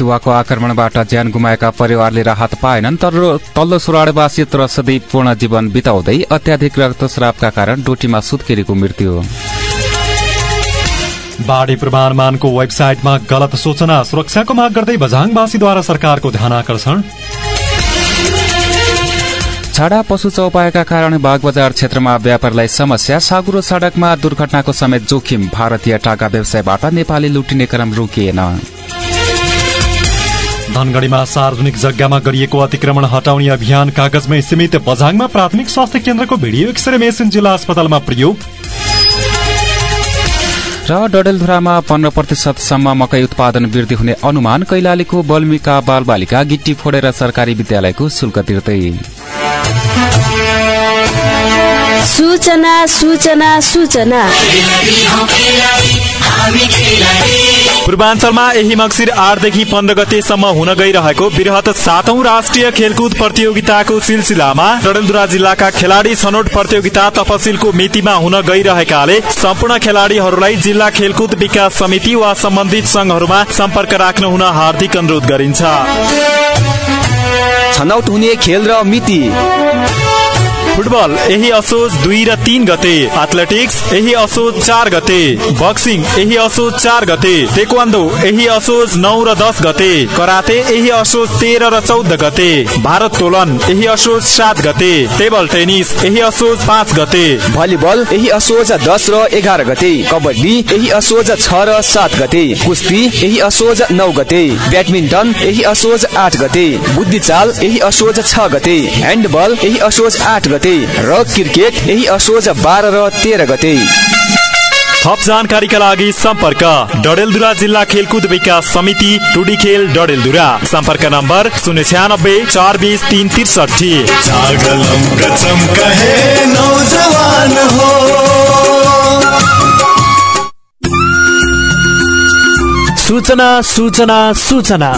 चितुवाको आक्रमणबाट ज्यान गुमाएका परिवारले राहत पाएनन् तर तल्लो सुराडवासी त्रसदी पूर्ण जीवन बिताउँदै अत्याधिक रक्तस्रावका कारण डोटीमा सुत्केरीको मृत्यु। बाढ़ी पूर्वानुमानको वेबसाइटमा गलत सूचना सुरक्षाको माग गर्दै बझाङवासीद्वारा सरकारको ध्यान आकर्षण। छाडा पशु चौपाएका कारण बागबजार क्षेत्रमा व्यापारलाई समस्या सागुरो सड़कमा दुर्घटनाको समेत जोखिम भारतीय टाका व्यवसायबाट नेपाली लुटिने क्रम रोकिएन। धनगढ़ीमा सार्वजनिक जग्गामा गरिएको अतिक्रमण हटाउने अभियान कागजमै सीमित बझाङमा प्राथमिक स्वास्थ्य केन्द्रको भिडियो एक्सरे मेसिन जिल्ला अस्पतालमा प्रयोग। र डडेलधुरामा पन्ध्र प्रतिशतसम्म मकै उत्पादन वृद्धि हुने अनुमान कैलालीको बल्मिका बालबालिका गिट्टी फोडेर सरकारी विद्यालयको शुल्क तिर्दै। सूचना सूचना सूचना। पूर्वाञ्चलमा यही मक्सिर आठदेखि पन्ध्र गतेसम्म हुन गइरहेको वृहत सातौं राष्ट्रिय खेलकुद प्रतियोगिताको सिलसिलामा डडेलधुरा जिल्लाका खेलाडी छनौट प्रतियोगिता तपसिलको मितिमा हुन गइरहेकाले सम्पूर्ण खेलाड़ीहरूलाई जिल्ला खेलकुद विकास समिति वा सम्बन्धित संघहरूमा सम्पर्क राख्न हुन हार्दिक अनुरोध गरिन्छ। छनौट हुने खेल र मिति। फुटबल यही असोज दुई र तीन गते एथलेटिक्स यही असोज चार गते बक्सिङ यही असोज चार गते तेक्वान्दो यही असोज नौ र दस गते कराते यही असोज तेह्र र चौध गते भारोत्तोलन यही असोज सात गते टेबल टेनिस यही असोज पाँच गते भलिबल यही असोज दस र एघार गते कबड्डी यही असोज छ र सात गते कुस्ती यही असोज नौ गते ब्याडमिन्टन यही असोज आठ गते बुद्धिचाल यही असोज छ गते ह्यान्डबल यही असोज आठ गते र क्रिकेट यही असोज बाह्र र तेह्र गते। थप जानकारीका लागि सम्पर्क डडेलधुरा जिल्ला खेलकुद विकास समिति टुडी खेल डडेलधुरा। सम्पर्क नम्बर शून्य छ्यानब्बे चार बिस तिन त्रिसठी सूचना सूचना सूचना।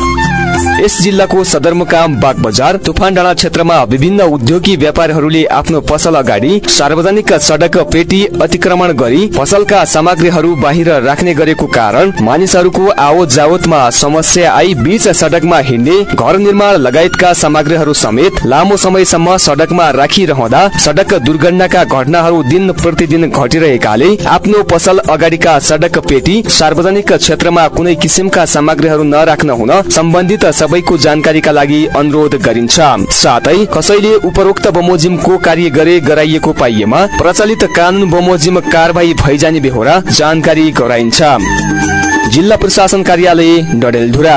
यस जिल्लाको सदरमुकाम बाग बजार तुफान डाँडा क्षेत्रमा विभिन्न उद्योगी व्यापारीहरूले आफ्नो पसल अगाडि सार्वजनिक सडक पेटी अतिक्रमण गरी पसलका सामग्रीहरू बाहिर राख्ने गरेको कारण मानिसहरूको आवत जावतमा समस्या आई बीच सडकमा हिँड्ने घर निर्माण लगायतका सामग्रीहरू समेत लामो समयसम्म सडकमा राखिरहँदा सडक दुर्घटनाका घटनाहरू दिन प्रतिदिन घटिरहेकाले आफ्नो पसल अगाडिका सडक पेटी सार्वजनिक क्षेत्रमा कुनै किसिमका सामग्रीहरू नराख्न हुन सम्बन्धित सबैको जानकारीका लागि अनुरोध गरिन्छ। साथै कसैले उपरोक्त बमोजिमको कार्य गरे गराइएको पाइएमा प्रचलित कानून बमोजिम कारवाही भइजाने बेहोरा जानकारी गराइन्छ। जिल्ला प्रशासन कार्यालय डडेलधुरा।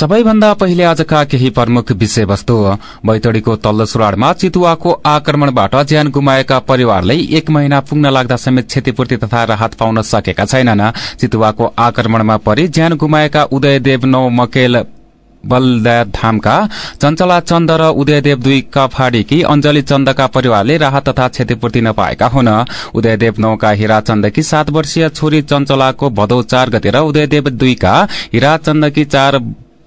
सबैभन्दा पहिले आजका केही प्रमुख विषयवस्तु। बैतडीको तल्लो सुराडमा चितुवाको आक्रमणबाट ज्यान गुमाएका परिवारलाई एक महिना पुग्न लाग्दा समेत क्षतिपूर्ति तथा राहत पाउन सकेका छैनन्। चितुवाको आक्रमणमा परि ज्यान गुमाएका उदयदेव नौ मकेल बलदया धामका चञ्चला चन्द र उदयदेव दुई कफाडीकी अञ्जली चन्दका परिवारले राहत तथा क्षतिपूर्ति नपाएका हुन्। उदयदेव नौका हिरा चन्दकी सात वर्षीय छोरी चञ्चलाको भदौ चार गते र उदयदेव दुईका हिरा चन्दकी चार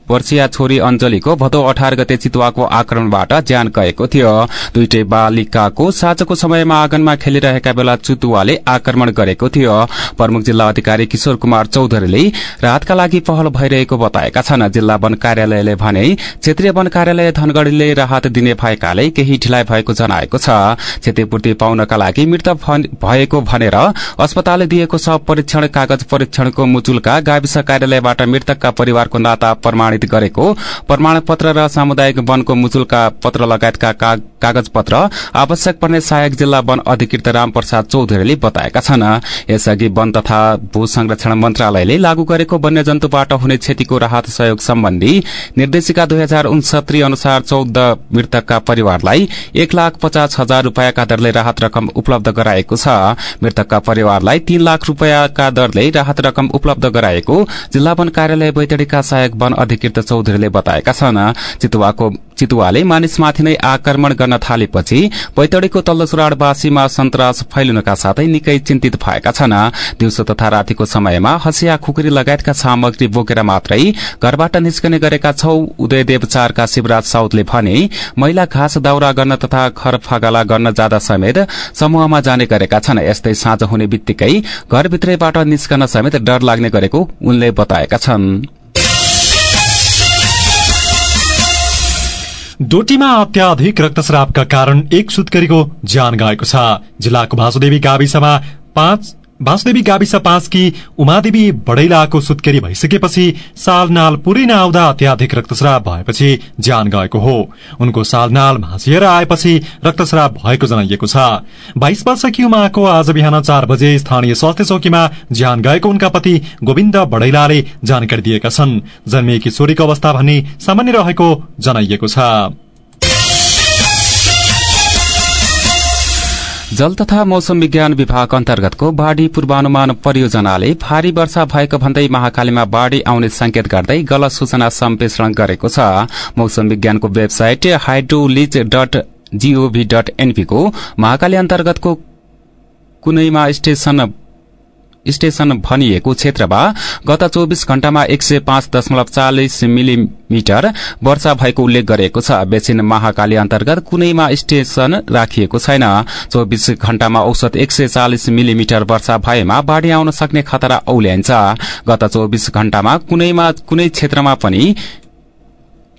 वर्षीय छोरी अञ्जलीको भदौ अठार गते चितुवाको आक्रमणबाट ज्यान गएको थियो। दुईटै बालिकाको साँझको समयमा आँगनमा खेलिरहेका बेला चितुवाले आक्रमण गरेको थियो। प्रमुख जिल्ला अधिकारी किशोर कुमार चौधरीले राहतका लागि पहल भइरहेको बताएका छन्। जिल्ला वन कार्यालयले भने क्षेत्रीय वन कार्यालय धनगढ़ीले राहत दिने भएकाले केही ढिलाइ भएको जनाएको छ। क्षतिपूर्ति पाउनका लागि मृत भएको भनेर अस्पतालले दिएको छ परीक्षण कागज परीक्षणको मुचुल्का गाविस कार्यालयबाट मृतकका परिवारको नाता प्रमाण प्रमाणित गरेको प्रमाण पत्र र सामुदायिक वनको मुचुल्का पत्र लगायतका कागज पत्र आवश्यक पर्ने सहायक जिल्ला वन अधिकृत रामप्रसाद चौधरीले बताएका छन्। यसअघि वन तथा भू संरक्षण मन्त्रालयले लागू गरेको वन्यजन्तुबाट हुने क्षतिको राहत सहयोग सम्बन्धी निर्देशिका दुई हजार उनसत्तरी अनुसार चौध मृतकका परिवारलाई एक लाख पचास हजार रूपियाँका दरले राहत रकम उपलब्ध गराएको छ। मृतकका परिवारलाई तीन लाख रूपियाँका दरले राहत रकम उपलब्ध गराएको जिल्ला वन कार्यालय बैतडीका सहायक वन अधिकृत कीर्त चौधरीले बताएका छन्। चितुवाको चितुवाले मानिसमाथि नै आक्रमण गर्न थालेपछि पैतडीको तल्लो सुराडवासीमा सन्तास फैलिनुका साथै निकै चिन्तित भएका छन्। दिउँसो तथा रातिको समयमा हसिया खुकुरी लगायतका सामग्री बोकेर मात्रै घरबाट निस्कने गरेका छौ। उदयदेव चारका शिवराज साउदले भने महिला घाँस दाउरा गर्न तथा खर फगाला गर्न जाँदा समेत समूहमा जाने गरेका छन्। यस्तै साँझ हुने बित्तिकै घरभित्रैबाट निस्कन समेत डर लाग्ने गरेको उनले बताएका छन्। डोटीमा अत्याधिक रक्तस्रावका कारण एक सुत्केरीको ज्यान गएको छ। जिल्लाको भासुदेवी गाविसमा पाँच वासुदेवी गाविस पाँचकी उमादेवी बडैलाको सुत्केरी भइसकेपछि सालनाल पुरै नआउँदा अत्याधिक रक्तस्राव भएपछि ज्यान गएको हो। उनको सालनाल भाँचिएर आएपछि रक्तस्राव भएको जनाइएको छ। बाइस वर्षकी उमाको आज बिहान चार बजे स्थानीय स्वास्थ्य चौकीमा ज्यान गएको उनका पति गोविन्द बडैलाले जानकारी दिएका छन्। जन्मिएकी छोरीको अवस्था भने सामान्य रहेको जनाइएको छ। जल तथा मौसम विज्ञान विभाग अन्तर्गतको बाढ़ी पूर्वानुमान परियोजनाले भारी वर्षा भएको भन्दै महाकालीमा बाढ़ी आउने संकेत गर्दै गलत सूचना सम्प्रेषण गरेको छ। मौसम विज्ञानको website hydrology dot gov dot एनपीको Mahakali अन्तर्गतको कुनैमा स्टेशन स्टेशन भनिएको क्षेत्रमा गत चौविस घण्टामा एक सय पाँच दशमलव चालिस मिलिमिटर वर्षा भएको उल्लेख गरिएको छ। बेचिन महाकाली अन्तर्गत कुनैमा स्टेशन राखिएको छैन। चौविस घण्टामा औसत एक सय चालिस मिलिमिटर वर्षा भएमा बाढ़ी आउन सक्ने खतरा औल्याइन्छ। गत चौविस घण्टामा कुनैमा कुनै क्षेत्रमा पनि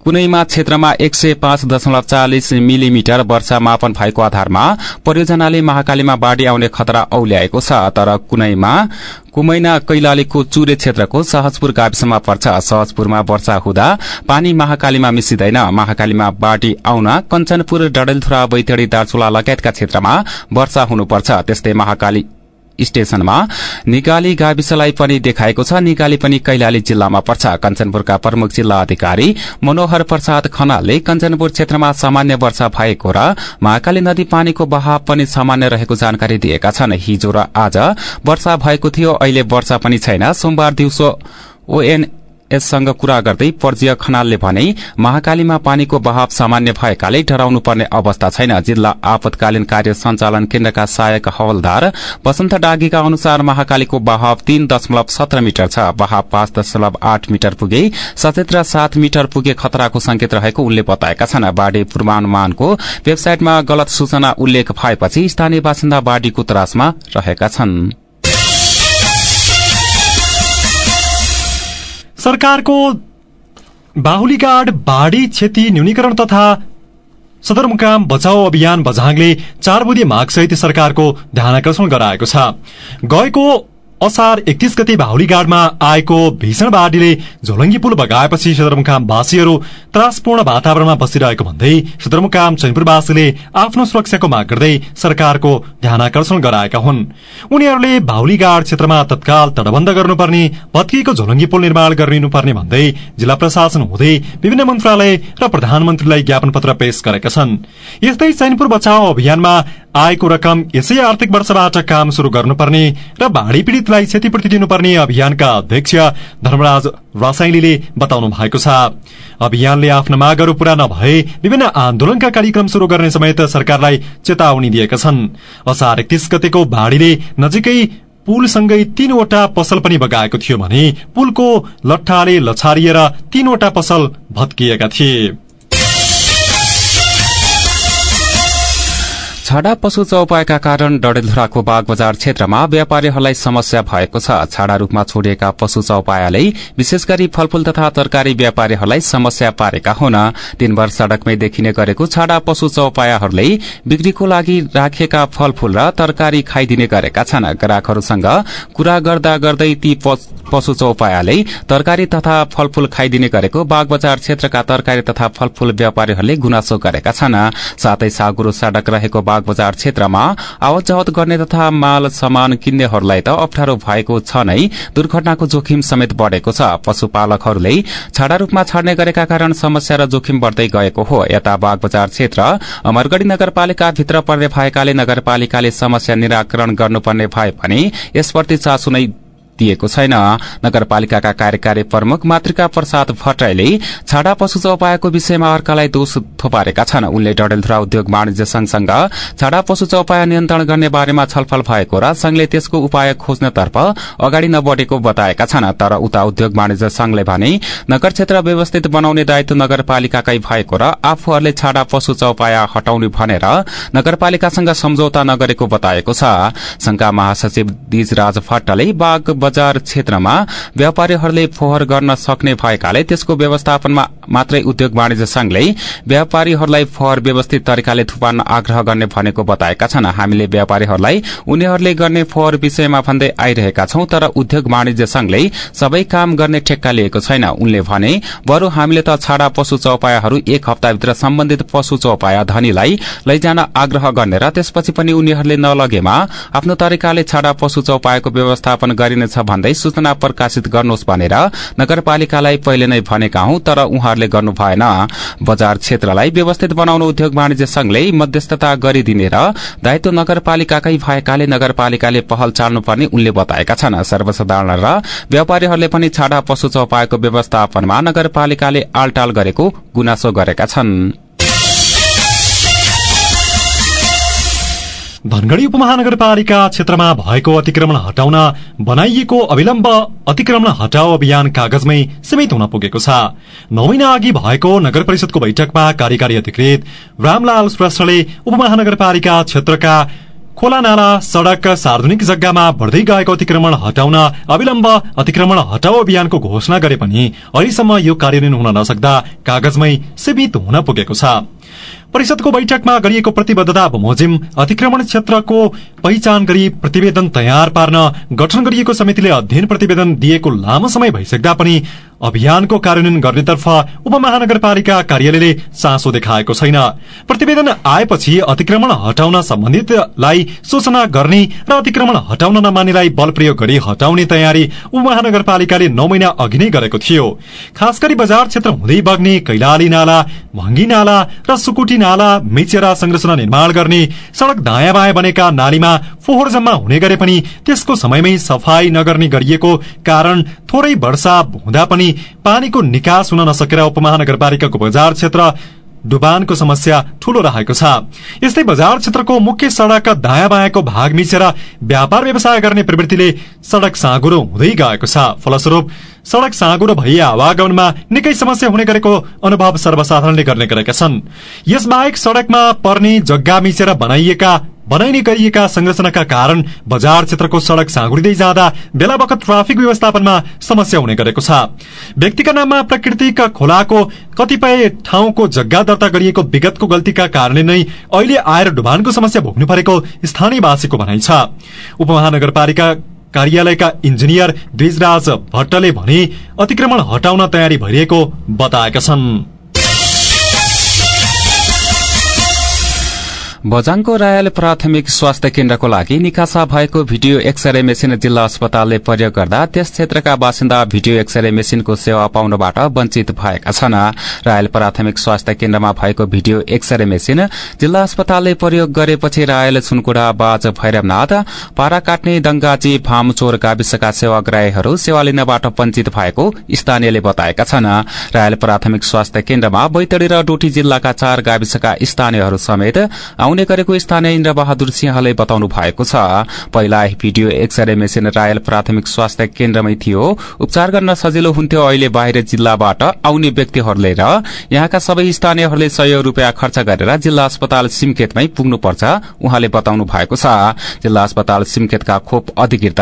कुनैमा क्षेत्रमा एक सय पाँच दशमलव चालिस मिलिमिटर वर्षा मापन भएको आधारमा परियोजनाले महाकालीमा बाढ़ी आउने खतरा औल्याएको छ तर कुनैमा कुमैना कैलालीको चुरे क्षेत्रको सहजपुर गाविसमा पर्छ। सहजपुरमा वर्षा हुँदा पानी महाकालीमा मिसिँदैन। महाकालीमा बाढ़ी आउन कञ्चनपुर डडेलथुरा बैतडी दार्चुला लगायतका क्षेत्रमा वर्षा हुनुपर्छ। त्यस्तै महाकाली स्टेशनमा। निगाली गाविसलाई पनि देखाएको छ। निगाली पनि कैलाली जिल्लामा पर्छ। कञ्चनपुरका प्रमुख जिल्ला अधिकारी मनोहर प्रसाद खनालले कञ्चनपुर क्षेत्रमा सामान्य वर्षा भएको र महाकाली नदी पानीको बहाव पनि सामान्य रहेको जानकारी दिएका छन्। हिजो र आज वर्षा भएको थियो। अहिले वर्षा पनि छैन। सोमबार दिउँसो ओएन यससँग कुरा गर्दै पर्जीय खनालले भने महाकालीमा पानीको बहाव सामान्य भएकाले डराउनु पर्ने अवस्था छैन। जिल्ला आपतकालीन कार्य सञ्चालन केन्द्रका सहायक हवलदार वसन्त डागीका अनुसार महाकालीको बहाव तीन दशमलव सत्र मिटर छ। बहाव पाँच दशमलव आठ मिटर पुगे सचेत र सात मिटर पुगे खतराको संकेत रहेको उनले बताएका छन्। बाढ़ी पूर्वानुमानको वेबसाइटमा गलत सूचना उल्लेख भएपछि स्थानीय बासिन्दा बाढ़ीको त्रासमा रहेका छनृ। सरकारको बाहुलीगाड बाढ़ी क्षति न्यूनीकरण तथा सदरमुकाम बचाउ अभियान बझाङले चार बुधे मागसहित सरकारको ध्यानकर्षण गराएको छ। गएको असार एकतीस गते बाहुलीगाडमा आएको भीषण बाढ़ीले झोलङ्गी पुल बगाएपछि सदरमुकामवासीहरू त्रासपूर्ण वातावरणमा बसिरहेको भन्दै सदरमुकाम चैनपुरवासीले आफ्नो सुरक्षाको माग गर्दै सरकारको ध्यानकर्षण गराएका हुन्। उनीहरूले बाहुलीगाड क्षेत्रमा तत्काल तटबन्ध गर्नुपर्ने भत्किएको झोलङ्गी पुल निर्माण गरिनुपर्ने भन्दै जिल्ला प्रशासन हुँदै विभिन्न मन्त्रालय र प्रधानमन्त्रीलाई ज्ञापन पत्र पेश गरेका छन्। यस्तै चैनपुर बचाउ अभियानमा आएको रकम यसै आर्थिक वर्षबाट काम शुरू गर्नुपर्ने र बाढ़ी पीड़ितलाई क्षतिपूर्ति दिनुपर्ने अभियानका अध्यक्ष धर्मराज रसाइलीले बताउनु भएको छ। अभियानले आफ्ना मागहरू पूरा नभए विभिन्न आन्दोलनका कार्यक्रम शुरू गर्ने समेत सरकारलाई चेतावनी दिएका छन्। असार एकतीस गतेको बाढ़ीले नजिकै पुलसँगै तीनवटा पसल पनि बगाएको थियो भने पुलको लट्ठाले लछारिएर तीनवटा पसल भत्किएका थिए। छाडा पशु चौपायका कारण डडेलधुराको बाग बजार क्षेत्रमा व्यापारीहरूलाई समस्या भएको छ। छाडा रूपमा छोडिएका पशु चौपायाले विशेष गरी फलफूल तथा तरकारी व्यापारीहरूलाई समस्या पारेका हुन दिनभर सड़कमै देखिने गरेको छाडा पशु चौपायाहरूले बिक्रीको लागि राखिएका फलफूल र तरकारी खाइदिने गरेका छन्। ग्राहकहरूसँग कुरा गर्दा गर्दै ती पशु चौपायाले तरकारी तथा फलफूल खाइदिने गरेको बाग बजार क्षेत्रका तरकारी तथा फलफूल व्यापारीहरूले गुनासो गरेका छन्। साथै सागुरो सड़क रहेको बाग बजार क्षेत्रमा आवत जावत गर्ने तथा माल सामान किन्नेहरूलाई त अप्ठ्यारो भएको छ नै दुर्घटनाको जोखिम समेत बढ़ेको छ। पशुपालकहरूले छाडा रूपमा छाड्ने गरेका कारण समस्या र जोखिम बढ़दै गएको हो। यता बाग बजार क्षेत्र अमरगढ़ी नगरपालिका भित्र पर्ने भएकाले नगरपालिकाले समस्या निराकरण गर्नुपर्ने भए पनि यसप्रति चासो नै दिएको छैन। नगरपालिकाका कार्यकारी प्रमुख मातृका प्रसाद भट्टराईले छाडा पशु चौपायाको विषयमा अर्कालाई दोष थोपारेका छन्। उनले डडेलधुरा उद्योग वाणिज्य संघसँग छाडा पशु चौपाया नियन्त्रण गर्ने बारेमा छलफल भएको र संघले त्यसको उपाय खोज्नतर्फ अगाडि नबढेको बताएका छन्। तर उता उद्योग वाणिज्य संघले भने नगर क्षेत्र व्यवस्थित बनाउने दायित्व नगरपालिकाकै भएको र आफूहरूले छाडा पशु चौपाया हटाउने भनेर नगरपालिकासँग सम्झौता नगरेको बताएको छ। संघका महासचिव दिजराज भट्टले बाग बजार क्षेत्रमा व्यापारीहरूले फोहोर गर्न सक्ने भएकाले त्यसको व्यवस्थापनमा मात्रै उद्योग वाणिज्य संघले व्यापारीहरूलाई फोहोर व्यवस्थित तरिकाले थुपार्न आग्रह गर्ने भनेको बताएका छन्। हामीले व्यापारीहरूलाई उनीहरूले गर्ने फोहोर विषयमा भन्दै आइरहेका छौं तर उद्योग वाणिज्य संघले सबै काम गर्ने ठेक्का लिएको छैन। उनले भने बरू हामीले त छाडा पशु चौपायाहरू एक हप्ताभित्र सम्बन्धित पशु चौपाया धनीलाई लैजान आग्रह गर्ने र त्यसपछि पनि उनीहरूले नलगेमा आफ्नो तरिकाले छाडा पशु चौपायाको व्यवस्थापन गरिनेछ। भन्दै सूचना प्रकाशित गर्नुहोस् भनेर नगरपालिकालाई पहिले नै भनेका हौं तर उहाँहरूले गर्नु भएन। बजार क्षेत्रलाई व्यवस्थित बनाउन उद्योग वाणिज्य संघले मध्यस्थता गरिदिने र दायित्व नगरपालिकाकै भएकाले नगरपालिकाले पहल चाल्नुपर्ने उनले बताएका छन्। सर्वसाधारण र व्यापारीहरूले पनि छाडा पशु चौपायाको व्यवस्थापनमा नगरपालिकाले आलटाल गरेको गुनासो गरेका छन्। धनगढ़ी उपमहानगरपालिका क्षेत्रमा भएको अतिक्रमण हटाउन बनाइएको अविलम्ब अतिक्रमण हटाओ अभियान कागजमै सीमित हुन पुगेको छ। नौ महिना अघि भएको नगर परिषदको बैठकमा कार्यकारी अधिकृत रामलाल श्रेष्ठले उपमहानगरपालिका क्षेत्रका खोला नाला सड़क सार्वजनिक जग्गामा बढ़दै गएको अतिक्रमण हटाउन अविलम्ब अतिक्रमण हटाओ अभियानको घोषणा गरे पनि अहिलेसम्म यो कार्यान्वयन हुन नसक्दा कागजमै सीमित हुन पुगेको छ। परिषदको बैठकमा गरिएको प्रतिबद्धता बमोजिम अतिक्रमण क्षेत्रको पहिचान गरी प्रतिवेदन तयार पार्न गठन गरिएको समितिले अध्ययन प्रतिवेदन दिएको लामो समय भइसक्दा पनि अभियानको कार्यान्वयन गर्नेतर्फ उपमहानगरपालिका कार्यालयले चासो देखाएको छैन। प्रतिवेदन आएपछि अतिक्रमण हटाउन सम्बन्धितलाई सूचना गर्ने र अतिक्रमण हटाउन नमान्नेलाई बल प्रयोग गरी हटाउने तयारी उपमहानगरपालिकाले नौ महिना अघि नै गरेको थियो। खास बजार क्षेत्र हुँदै बग्ने कैलाली नाला भंगी नाला र सुकुटी नाला मिचेर संरचना निर्माण गर्ने सड़क दायाँ बायाँ बनेका नालीमा फोहोर जम्मा हुने गरे पनि त्यसको समयमै सफाई नगर्ने गरिएको कारण थोरै वर्षा हुँदा पनि पानीको निकास हुन नसकेर उपमहानगरपालिकाको बजार क्षेत्र डुबानको समस्या ठूलो रहेको छ। यस्तै बजार क्षेत्रको मुख्य सड़क दायाँ बायाँको भाग मिचेर व्यापार व्यवसाय गर्ने प्रवृत्तिले सड़क साँगुरो हुँदै गएको छ। फलस्वरूप सड़क साँगुरो भई आवागमनमा निकै समस्या हुने गरेको अनुभव सर्वसाधारणले गर्ने गरेका छन्। यसबाहेक सड़कमा पर्ने जग्गा मिचेर बनाइएका बनाइने गरिएका संरचनाका कारण बजार क्षेत्रको सड़क साँगुरिँदै जाँदा बेला बखत ट्राफिक व्यवस्थापनमा समस्या हुने गरेको छ। व्यक्तिका नाममा प्राकृतिक खोलाको कतिपय ठाउँको जग्गा दर्ता गरिएको विगतको गल्तीका कारणले नै अहिले आएर डुबानको समस्या भोग्नु परेको स्थानीयवासीको भनाइ छ। उपमहानगरपालिका कार्यालयका इन्जिनियर द्विजराज भट्टले भने अतिक्रमण हटाउन तयारी भइरहेको बताएका छन्। बजाङको रायल प्राथमिक स्वास्थ्य केन्द्रको लागि निकासा भएको भिडियो एक्सरे मेसिन जिल्ला अस्पतालले प्रयोग गर्दा त्यस क्षेत्रका बासिन्दा भिडियो एक्सरे मेसिनको सेवा पाउनबाट वञ्चित भएका छन्। रायल प्राथमिक स्वास्थ्य केन्द्रमा भएको भिडियो एक्सरे मेसिन जिल्ला अस्पतालले प्रयोग गरेपछि रायल सुनकुडा बाज भैरवनाथ पारा काट्ने दंगाजी फामचोर गाविसका सेवाग्राहीहरू सेवा लिनबाट वञ्चित भएको स्थानीयले बताएका छन्। रायल प्राथमिक स्वास्थ्य केन्द्रमा बैतडी र डोटी जिल्लाका चार गाविसका स्थानीयहरू समेत आउने गरेको स्थानीय इन्द्र बहादुर सिंहले बताउनु भएको छ। पहिला भिडियो एक्सरे मेसिन रायल प्राथमिक स्वास्थ्य केन्द्रमै थियो। उपचार गर्न सजिलो हुन्थ्यो अहिले बाहिर जिल्लाबाट आउने व्यक्तिहरूले र यहाँका सबै स्थानीयहरूले सय रूपियाँ खर्च गरेर जिल्ला अस्पताल सिमखेतमै पुग्नुपर्छ उहाँले बताउनु भएको छ। जिल्ला अस्पताल सिमखेतका खोप अधिकृत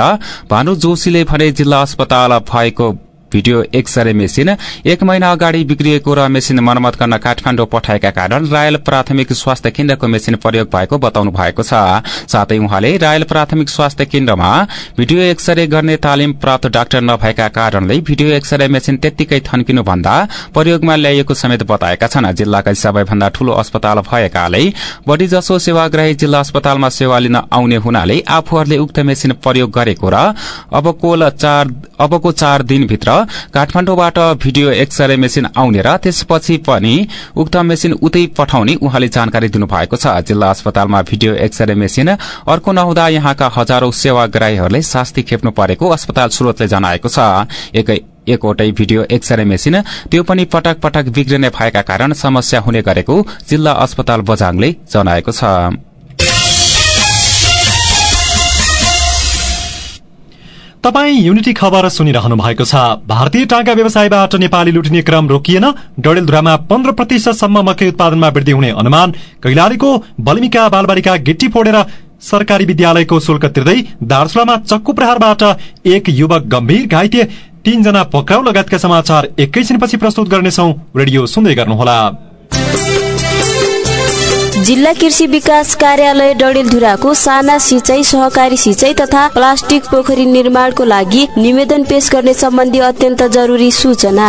भानु जोशीले भने जिल्ला अस्पताल भएको भिडियो एक्सरे मेसिन एक महिना अगाडि बिग्रिएको र मेसिन मरमत गर्न काठमाडौँ पठाएका कारण रायल प्राथमिक स्वास्थ्य केन्द्रको मेसिन प्रयोग भएको बताउनु भएको छ। साथै उहाँले रायल प्राथमिक स्वास्थ्य केन्द्रमा भिडियो एक्सरे गर्ने तालिम प्राप्त डाक्टर नभएका कारणले भिडियो एक्सरे मेसिन त्यत्तिकै थन्किनु भन्दा प्रयोगमा ल्याइएको समेत बताएका छन्। जिल्लाकै सबैभन्दा ठूलो अस्पताल भएकाले बढ़ी जसो सेवाग्राही जिल्ला अस्पतालमा सेवा लिन आउने हुनाले आफूहरूले उक्त मेसिन प्रयोग गरेको र अबको चार दिनभित्र काठमाडौँबाट भिडियो एक्सरे मेसिन आउने र त्यसपछि पनि उक्त मेसिन उतै पठाउने उहाँले जानकारी दिनुभएको छ। जिल्ला अस्पतालमा भिडियो एक्सरे मेसिन अर्को नहुँदा यहाँका हजारौं सेवाग्राहीहरूले शास्ति खेप्नु परेको अस्पताल स्रोतले जनाएको छ। एकै एकवटै भिडियो एक्सरे मेसिन त्यो पनि पटक पटक बिग्रिने भएका कारण समस्या हुने गरेको जिल्ला अस्पताल बजाङले जनाएको छ। तपाई युनिटी खबर सुनिरहनु भएको छ। भारतीय टाका व्यवसायबाट नेपाली लुटिने क्रम रोकिएन। डडेलधुरामा पन्ध्र प्रतिशतसम्म मकै उत्पादनमा वृद्धि हुने अनुमान। कैलालीको बल्मिका बालबालिका गिट्टी फोडेर सरकारी विद्यालयको शुल्क तिर्दै दार्चुलामा चक्कु प्रहारबाट एक युवक गम्भीर घाइते। तीनजना पक्राउ लगायतका समाचार एकैछिनपछि प्रस्तुत गर्नेछौ। रेडियो सुन्दै गर्नुहोला। जिल्ला कृषि विकास कार्यालय डडेलधुराको साना सिंचाई सहकारी सिंचाई तथा प्लास्टिक पोखरी निर्माणको लागि निवेदन पेश गर्ने सम्बन्धी अत्यन्त जरुरी सूचना।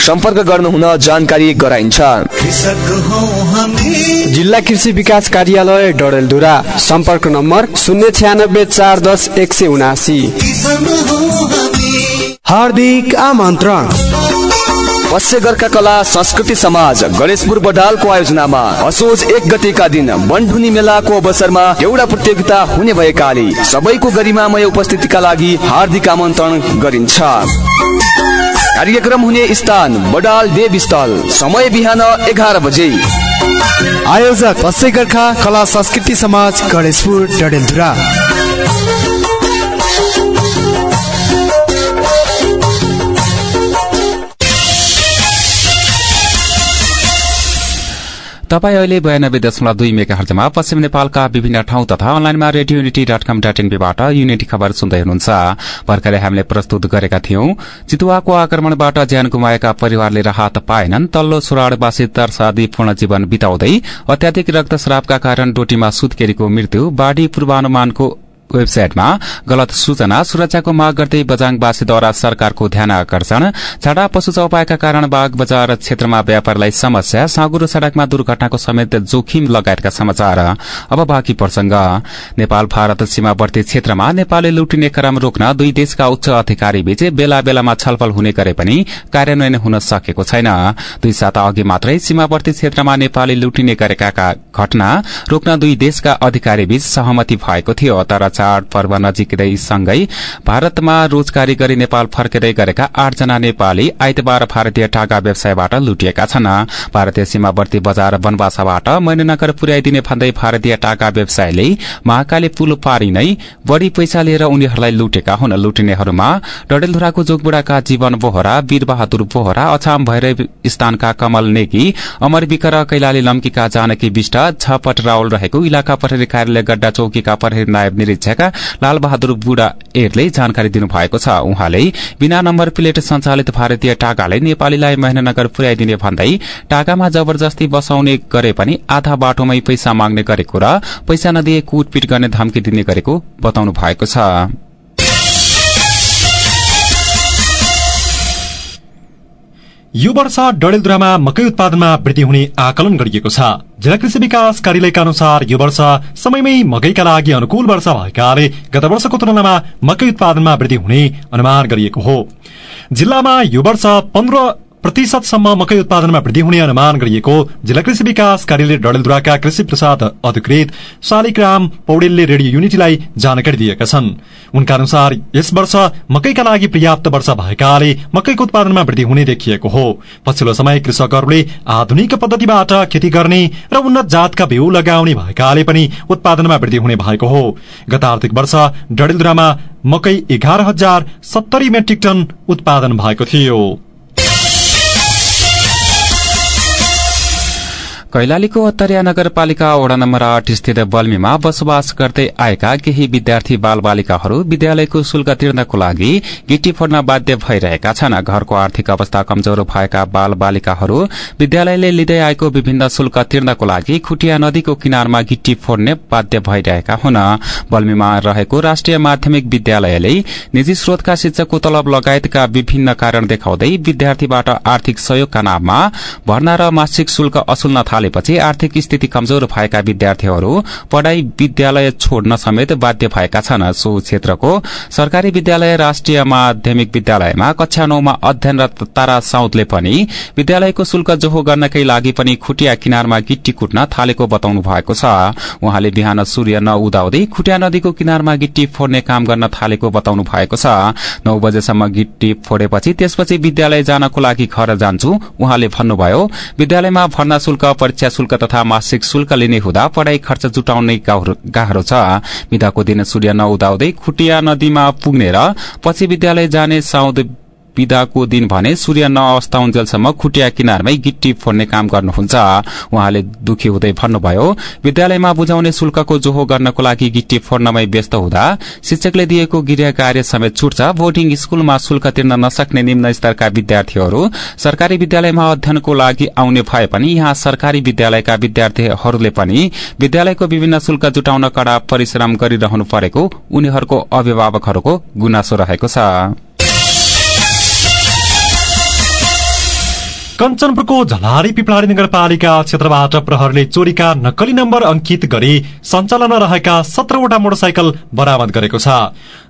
सम्पर्क गर्नुहुन जानकारी गराइन्छ। जिल्ला कृषि विकास कार्यालय डडेलधुरा। सम्पर्क नम्बर शून्य छ्यानब्बे चार दस एक सय उनासी। हार्दिक आमन्त्रण। गर्का कला संस्कृति समाज गणेशपुर बडालको आयोजनामा असोज एक गतेका दिन बनढुनी मेलाको अवसरमा एउटा प्रतियोगिता हुने भएकाले सबैको गरिमामय उपस्थितिका लागि हार्दिक आमन्त्रण गरिन्छ। कार्यक्रम हुने स्थान बडाल देव स्थल समय बिहान एघार बजे। आयोजक गोर्खा कला संस्कृति समाज गणेशपुर डडेलधुरा। तपाईँ अहिले बयानब्बे दशमलव दुई मेगा हर्जमा पश्चिम नेपालका विभिन्न ठाउँ तथा अनलाइनमा Radio Unity dot com dot एनपीबाट unity खबर सुन्दै हुनुहुन्छ। भर्खरै हामीले प्रस्तुत गरेका थियौं चितुवाको आक्रमणबाट ज्यान गुमाएका परिवारले राहत पाएनन् तल्लो सुराडवासी तरसादी पूर्ण जीवन बिताउँदै अत्याधिक रक्तस्रावका कारण डोटीमा सुत्केरीको मृत्यु बाढ़ी पूर्वानुमानको वेबसाइटमा गलत सूचना सुरक्षाको माग गर्दै बजाङवासीद्वारा सरकारको ध्यान आकर्षण छाडा पशु चौपायका कारण बाग बजार क्षेत्रमा व्यापारलाई समस्या साँगुरो सड़कमा दुर्घटनाको समेत जोखिम लगायतका समाचार। अब बाँकी प्रसंग नेपाल भारत सीमावर्ती क्षेत्रमा नेपाली लुटिने क्रम रोक्न दुई देशका उच्च अधिकारी बीच बेला बेलामा छलफल हुने गरे पनि कार्यान्वयन हुन सकेको छैन। दुई साता अघि मात्रै सीमावर्ती क्षेत्रमा नेपाली लुटिने गरेका घटना रोक्न दुई देशका अधिकारी बीच सहमति भएको थियो तर चाड पर्व नजिकै सँगै भारतमा रोजगारी गरी नेपाल फर्किँदै गरेका आठजना नेपाली आइतबार भारतीय टागा व्यवसायबाट लुटिएका छन्। भारतीय सीमावर्ती बजार बनवासाबाट मैननगर पुर्याइदिने भन्दै भारतीय टाका व्यवसायले महाकाली पुल पारी नै बढ़ी पैसा लिएर उनीहरूलाई लुटेका हुन्। लुटिनेहरूमा डडेलधुराको जोगबुडाका जीवन बोहरा वीरबहादुर बोहरा अछाम भैरव स्थानका कमल नेगी अमर विकर कैलाली लम्कीका जानकी विष्ट छपट रावल रहेको इलाका प्रहरी कार्यालय गड्डा चौकीका प्रहरी नायब निरीक्षक लालबहादुर बुढा एरले जानकारी दिनुभएको छ। उहाँले बिना नम्बर प्लेट संचालित भारतीय टाकाले नेपालीलाई महेन्द्रनगर पुर्याइदिने भन्दै टाकामा जबरजस्ती बसाउने गरे पनि आधा बाटोमै पैसा माग्ने गरेको र पैसा नदिए कुटपिट गर्ने धम्की दिने गरेको बताउनु भएको छ। यो वर्ष डडेलधुरामा मकै उत्पादनमा वृद्धि हुने आकलन गरिएको छ। जिल्ला कृषि विकास कार्यालयका अनुसार यो वर्ष समयमै मकैका लागि अनुकूल वर्ष भएकाले गत वर्षको तुलनामा मकै उत्पादनमा वृद्धि हुने अनुमान गरिएको हो। जिल्लामा यो वर्ष पन्ध्र प्रतिशतसम्म मकै उत्पादनमा वृद्धि हुने अनुमान गरिएको जिल्ला कृषि विकास कार्यालय डडेलधुराका कृषि प्रसाद अधिकृत शालिग्राम पौडेलले रेडियो युनिटीलाई जानकारी दिएका छन्। उनका अनुसार यस वर्ष मकैका लागि पर्याप्त वर्षा भएकाले मकैको उत्पादनमा वृद्धि हुने देखिएको हो। पछिल्लो समय कृषकहरूले आधुनिक पद्धतिबाट खेती गर्ने र उन्नत जातका बिउ लगाउने भएकाले पनि उत्पादनमा वृद्धि हुने भएको हो। गत आर्थिक वर्ष डडेलधुरामा मकै एघार हजार सत्तरी मेट्रिक टन उत्पादन भएको थियो। कैलालीको उत्तरिया नगरपालिका वडा नम्बर आठ स्थित बल्मीमा बसोबास गर्दै आएका केही विद्यार्थी बाल बालिकाहरू विद्यालयको शुल्क तिर्नको लागि गिटी फोड्न बाध्य भइरहेका छन्। घरको आर्थिक अवस्था कमजोर भएका बाल बालिकाहरू विद्यालयले लिँदै आएको विभिन्न शुल्क तिर्नको लागि खुटिया नदीको किनारमा गिटी फोड्ने बाध्य भइरहेका हुन्। बल्मीमा रहेको राष्ट्रिय माध्यमिक विद्यालयले निजी स्रोतका शिक्षकको तलब लगायतका विभिन्न कारण देखाउँदै विद्यार्थीबाट आर्थिक सहयोगका नाममा भर्ना र मासिक शुल्क असुल्न थालेपछि आर्थिक स्थिति कमजोर भएका विद्यार्थीहरू पढ़ाई विद्यालय छोड्न समेत बाध्य भएका छन्। सो क्षेत्रको सरकारी विद्यालय राष्ट्रिय माध्यमिक विद्यालयमा कक्षा नौमा अध्ययनरत तारा साउदले पनि विद्यालयको शुल्क जोहो गर्नकै लागि पनि खुटिया किनारमा गिट्टी कुट्न थालेको बताउनु भएको छ। उहाँले बिहान सूर्य नउदाउँदै खुटिया नदीको किनारमा गिट्टी फोड्ने काम गर्न थालेको बताउनु भएको छ। नौ बजेसम्म गिट्टी फोडेपछि त्यसपछि विद्यालय जानको लागि घर जान्छु उहाँले भन्नुभयो। विद्यालयमा भर्ना शुल्क परीक्षा शुल्क तथा मासिक शुल्क लिने हुँदा पढ़ाई खर्च जुटाउने गाह्रो छ। बिदाको दिन सूर्य नउदाउँदै खुटिया नदीमा पुग्ने र पछि विद्यालय जाने साउद विदाको दिन भने सूर्य नअस्ताउन्जेलसम्म खुटिया किनारमै गिट्टी फोड्ने काम गर्नुहुन्छ। उहाँले दुखी हुँदै भन्नुभयो विद्यालयमा बुझाउने शुल्कको जोहो गर्नको लागि गिट्टी फोड्नमै व्यस्त हुँदा शिक्षकले दिएको गृह कार्य समेत छुट्छ। बोर्डिङ स्कूलमा शुल्क तिर्न नसक्ने निम्न स्तरका विद्यार्थीहरू सरकारी विद्यालयमा अध्ययनको लागि आउने भए पनि यहाँ सरकारी विद्यालयका विद्यार्थीहरूले पनि विद्यालयको विभिन्न शुल्क जुटाउन कड़ा परिश्रम गरिरहनु परेको उनीहरूको अभिभावकहरूको गुनासो रहेको छ। कञ्चनपुरको झलारी पिपलाडी नगरपालिका क्षेत्रबाट प्रहरले चोरीका नक्कली नम्बर अंकित गरी सञ्चालनमा रहेका सत्रवटा मोटरसाइकल बरामद गरेको छ।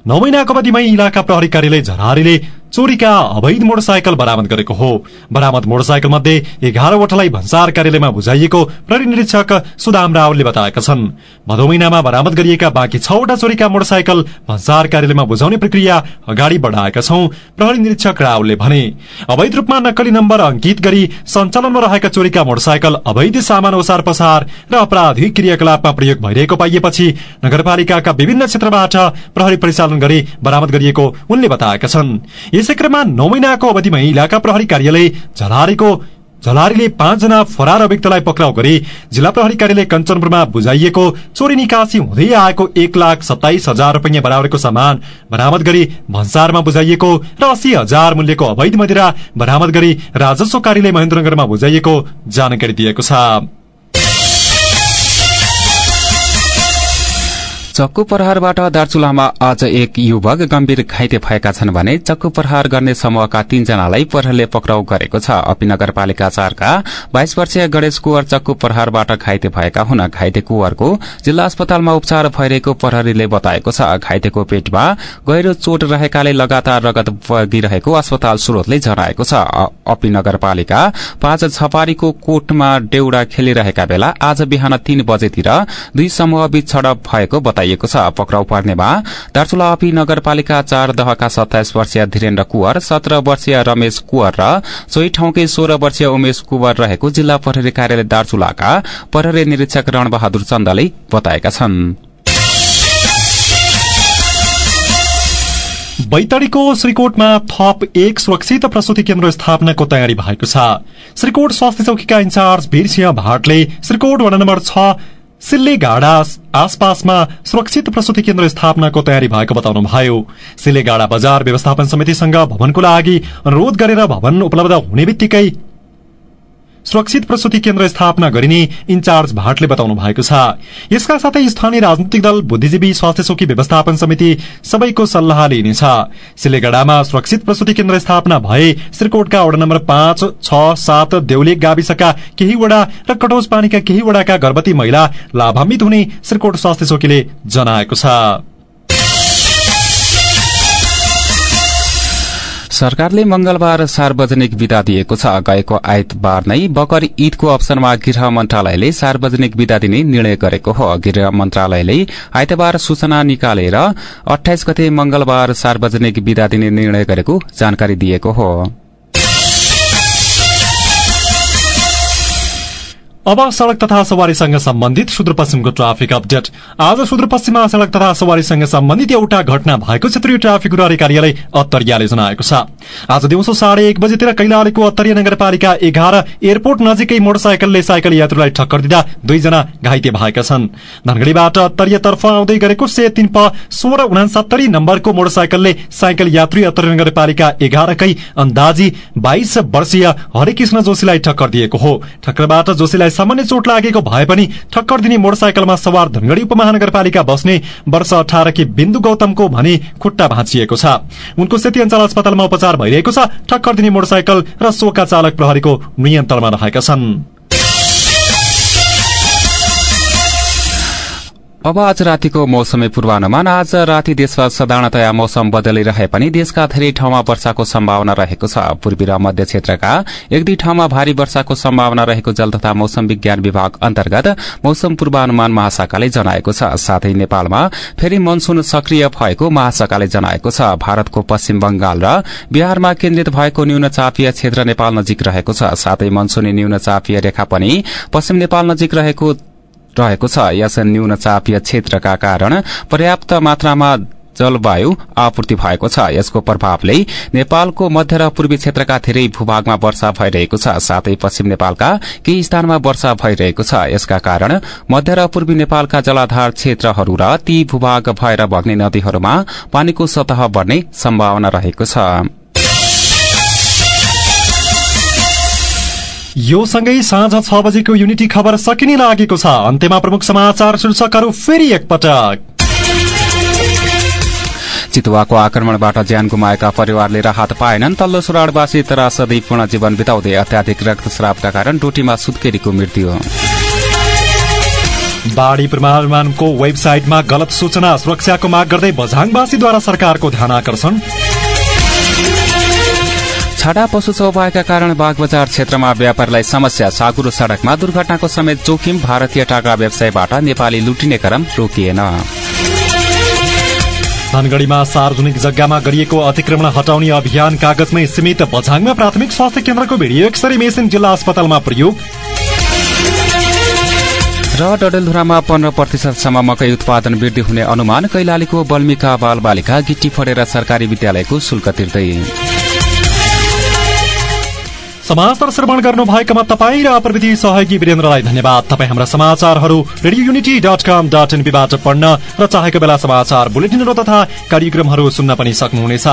नौ महिनाको अवधिमै इलाका प्रहरी कार्यालय झलारीले चोरीका अवैध मोटरसाइकल बरामद गरेको हो। बरामद मोटरसाइकल मध्ये एघारवटालाई भन्सार कार्यालयमा बुझाइएको प्रहरी निरीक्षक सुदाम रावलले बताएका छन्। भदौ महिनामा बरामद गरिएका बाँकी छवटा चोरीका मोटरसाइकल भन्सार कार्यालयमा बुझाउने प्रक्रिया अगाडि बढ़ाएका छौं प्रहरी निरीक्षक रावलले भने। अवैध रूपमा नक्कली नम्बर अंकित गरी सञ्चालनमा रहेका चोरीका मोटरसाइकल अवैध सामान ओसार पसार र अपराधिक क्रियाकलापमा प्रयोग भइरहेको पाइएपछि नगरपालिकाका विभिन्न क्षेत्रबाट प्रहरी परिचालन गरी बरामद गरिएको उनले बताएका छन्। यसै क्रममा नौ महिनाको अवधिमै इलाका प्रहरी कार्यालय झलारीको झलारीले पाँचजना फरार अभियुक्तलाई पक्राउ गरी। जिल्ला प्रहरी कार्यालय कञ्चनपुरमा बुझाइएको चोरी निकासी हुँदै आएको एक लाख सत्ताइस हजार रुपियाँ बराबरको सामान बरामद गरी भन्सारमा बुझाइएको र अस्सी हजार मूल्यको अवैध मदिरा बरामद गरी राजस्व कार्यालय महेन्द्रनगरमा बुझाइएको जानकारी दिएको छ। चक्कु प्रहारबाट दार्चुलामा आज एक युवक गम्भीर घाइते भएका छन् भने चक्कु प्रहार गर्ने समूहका तीनजनालाई प्रहरले पक्राउ गरेको छ। अपी नगरपालिका चारका बाइस वर्षीय गणेश कुवर चक्कु प्रहारबाट घाइते भएका हुन् घाइते कुवरको जिल्ला अस्पतालमा उपचार भइरहेको प्रहरीले बताएको छ। घाइतेको पेटमा गहिरो चोट रहेकाले लगातार रगत बगिरहेको अस्पताल स्रोतले जनाएको छ। अपी नगरपालिका पाँच छपारीको कोटमा डेउडा खेलिरहेका बेला आज बिहान तीन बजेतिर दुई समूह बीच झडप भएको बताइएको छ। पक्राउ पर्नेमा दार्चुला अपी नगरपालिका चार दहका सत्ताइस वर्षीय धीरेन्द्र कुवर सत्र वर्षीय रमेश कुवर र सोही ठाउँकै सोह्र वर्षीय उमेश कुवर रहेको जिल्ला प्रहरी कार्यालय दार्चुलाका प्रहरी निरीक्षक रणबहादुर चन्दले बताएका छन्। बैतडीको श्रीकोटमा थप एक सुरक्षित प्रसूति केन्द्र स्थापनाको तयारी भएको छ। श्रीकोट स्वास्थ्य चौकीका इन्चार्ज वीरसिंह भाटले श्रीकोट वडा नम्बर छ सिल्ले गाडा आसपासमा सुरक्षित प्रसूति केन्द्र स्थापनाको तयारी भएको बताउनुभयो। सिल्ले गाडा बजार व्यवस्थापन समितिसँग भवनको लागि अनुरोध गरेर भवन उपलब्ध हुने बित्तिकै सुरक्षित प्रसूति केन्द्र स्थापना गरिने इन्चार्ज भाटले बताउनु भएको छ। यसका साथै स्थानीय राजनीतिक दल बुद्धिजीवी स्वास्थ्य चौकी व्यवस्थापन समिति सबैको सल्लाह लिइनेछ। सिलेगढ़ामा सुरक्षित प्रसूति केन्द्र स्थापना भए श्रीकोटका वडा नम्बर पाँच छ सात देउलेक गाविसका केही वडा र कटौज पानीका केही वडाका गर्भवती महिला लाभान्वित हुने श्रीकोट स्वास्थ्य चौकीले जनाएको छ। सरकारले मंगलबार सार्वजनिक विदा दिएको छ। गएको आइतबार नै बकर ईदको अवसरमा गृह मन्त्रालयले सार्वजनिक विदा दिने निर्णय गरेको हो। गृह मन्त्रालयले आइतबार सूचना निकालेर अठाइस गते मंगलबार सार्वजनिक विदा दिने निर्णय गरेको जानकारी दिएको हो। अब सड़क तथा सवारीसँग सम्बन्धित सुदूरपश्चिमको ट्राफिक अपडेट। आज सुदूरपश्चिममा सड़क तथा सवारीसँग सम्बन्धित एउटा घटना भएको क्षेत्रीय ट्राफिक प्रहरी कार्यालय अत्तरियाले जनाएको छ। आज दिउँसो साढे एक बजेतिर कैलालीको अत्तरिया नगरपालिका एघार एयरपोर्ट नजिकै मोटरसाइकलले साइकल यात्रुलाई ठक्कर दिँदा दुईजना घाइते भएका छन्। धनगढ़ीबाट अत्तरियातर्फ आउँदै गरेको से तीन प सोह्र उनासत्तरी नम्बरको मोटरसाइकलले साइकल यात्री अत्तरिया नगरपालिका एघारकै अन्दाजी बाइस वर्षीय हरिकृष्ण जोशीलाई ठक्कर दिएको हो। ठक्करबाट जोशीलाई सामान्य चोट लागेको भए पनि ठक्कर दिने मोटरसाइकलमा सवार धनगढ़ी उपमहानगरपालिका बस्ने वर्ष अठारकी बिन्दु गौतमको भने खुट्टा भाँचिएको छ। उनको सेती अञ्चल अस्पतालमा उपचार भइरहेको छ। ठक्कर दिने मोटरसाइकल र सोका चालक प्रहरीको नियन्त्रणमा रहेका छन्। अब आज रातिको मौसमी पूर्वानुमान आज राति देशमा साधारणतया मौसम बदलिरहे पनि देशका धेरै ठाउँमा वर्षाको सम्भावना रहेको छ। पूर्वी र मध्य क्षेत्रका एक दुई ठाउँमा भारी वर्षाको सम्भावना रहेको जल तथा मौसम विज्ञान विभाग अन्तर्गत मौसम पूर्वानुमान महाशाखाले जनाएको छ। साथै नेपालमा फेरि मनसून सक्रिय भएको महाशाखाले जनाएको छ। भारतको पश्चिम बंगाल र बिहारमा केन्द्रित भएको न्यून चापीय क्षेत्र नेपाल नजिक रहेको छ। साथै मनसूनी न्यून चापीय रेखा पनि पश्चिम नेपाल नजिक रहेको रहेको छ। यस न्यून चापीय क्षेत्रका कारण पर्याप्त मात्रामा जलवायु आपूर्ति भएको छ। यसको प्रभावले नेपालको मध्य र पूर्वी क्षेत्रका धेरै भूभागमा वर्षा भइरहेको छ। साथै पश्चिम नेपालका केही स्थानमा वर्षा भइरहेको छ। यसका कारण मध्य र पूर्वी नेपालका जलाधार क्षेत्रहरू र ती भूभाग भएर बग्ने नदीहरूमा पानीको सतह बढ्ने सम्भावना रहेको छ। यो सँगै साँझ छ बजेको युनिटी खबर सकिने लागेको छ। अन्त्यमा प्रमुख समाचार शीर्षकहरू फेरि एकपटक। चितुवाको आक्रमणबाट ज्यान गुमाएका परिवारले राहत पाएनन्। तल्लो सुराडवासी त्रासदीपूर्ण जीवन बिताउँदै अत्याधिक रक्तस्रावका कारण डोटीमा सुत्केरीको मृत्यु। बाढ़ी पूर्वानुमानको वेबसाइटमा गलत सूचना सुरक्षाको माग गर्दै बझाङवासीद्वारा सरकारको ध्यान आकर्षण। छाडा पशु चौपाएका कारण बागबजार क्षेत्रमा व्यापारीलाई समस्या सागुरो सड़कमा दुर्घटनाको समेत जोखिम भारतीय टाका व्यवसायबाट नेपाली लुटिने क्रम रोकिएन। धनगढ़ीमा सार्वजनिक जग्गामा गरिएको अतिक्रमण हटाउने अभियान कागजमै सीमित बझाङमा प्राथमिक स्वास्थ्य केन्द्रको भिडियो एक्सरे मेसिन जिल्ला अस्पतालमा प्रयोग। र डडेलधुरामा पन्ध्र प्रतिशतसम्म मकै उत्पादन वृद्धि हुने अनुमान कैलालीको बल्मिका बाल बालिका गिट्टी फडेर सरकारी विद्यालयको शुल्क तिर्दै। समाचार श्रवण गर्नु भएकोमा तपाईँ र प्रविधि सहयोगी वीरेन्द्रलाई धन्यवाद। तपाईँ हाम्रा समाचारहरू Radio Unity dot com dot एनपीबाट पढ्न र चाहेको बेला समाचार बुलेटिनहरू तथा कार्यक्रमहरू सुन्न पनि सक्नुहुनेछ।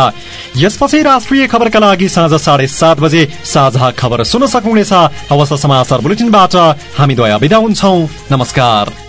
यसपछि राष्ट्रिय खबरका लागि साँझ साढे सात बजे साझा खबर सुन्न सक्नुहुनेछ। अवश्य समाचार बुलेटिनबाट हामी द्वया विदा हुन्छौ। नमस्कार।